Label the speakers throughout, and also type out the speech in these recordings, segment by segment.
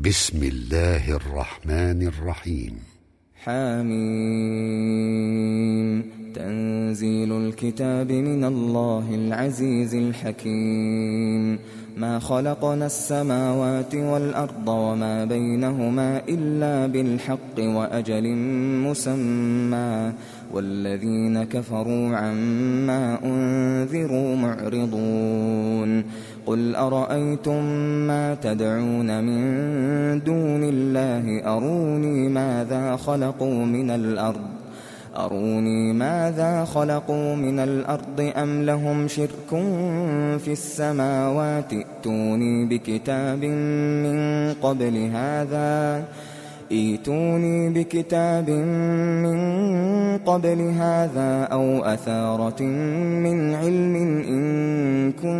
Speaker 1: بسم الله الرحمن الرحيم
Speaker 2: حامين تنزيل الكتاب من الله العزيز الحكيم ما خلقنا السماوات والأرض وما بينهما إلا بالحق وأجل مسمى والذين كفروا عما أنذروا معرضون۔ قل أرأيتم ما تدعون من دون الله؟ أروني ماذا خلقوا من الأرض؟ أروني ماذا خلقوا من الأرض أم لهم شرك في السماوات؟ ائتوني بكتاب من قبل هذا. ايتوني بكتاب من قبل هذا أو أثارة من علم إن كنتم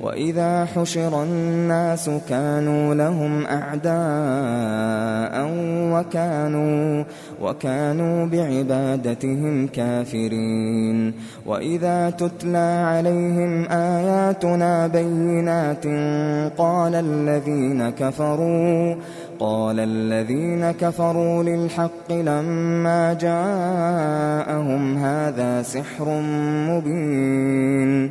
Speaker 2: وَإِذَا حُشِرَ النَّاسُ كَانُوا لَهُمْ أَعْدَاءً وَكَانُوا وَكَانُوا بِعِبَادَتِهِمْ كَافِرِينَ وَإِذَا تُتْلَى عَلَيْهِمْ آيَاتُنَا بَيِّنَاتٍ قَالَ الَّذِينَ كَفَرُوا قال الذين كفروا للحق لما جاءهم هذا سحر مبين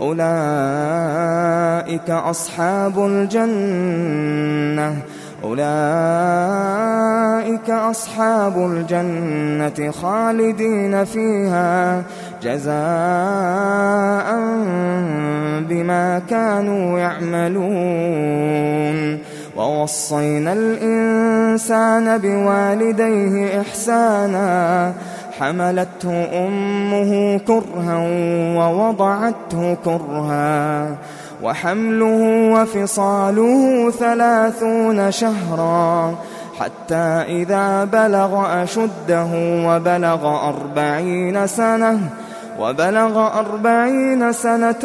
Speaker 2: أولئك أصحاب الجنة. أولئك أصحاب الجنة خالدين فيها. جزاء بما كانوا يعملون. ووصينا الإنسان بوالديه إحسانا. حملته أمه كرها ووضعته كرها وحمله وفصاله ثلاثون شهرا حتى إذا بلغ أشده وبلغ أربعين سنة وبلغ أربعين سنة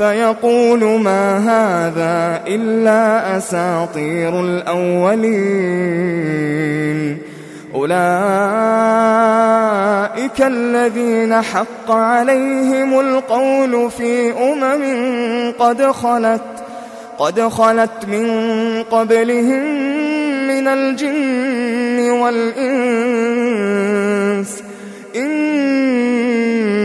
Speaker 2: فيقول ما هذا إلا أساطير الأولين. أولئك الذين حق عليهم القول في أمم قد خلت قد خلت من قبلهم من الجن والإنس. إن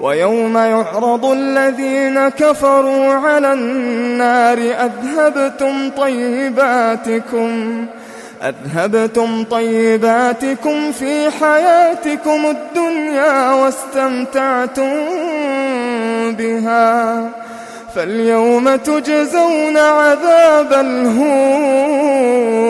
Speaker 2: ويوم يعرض الذين كفروا على النار أذهبتم طيباتكم أذهبتم طيباتكم في حياتكم الدنيا واستمتعتم بها فاليوم تجزون عذاب الهون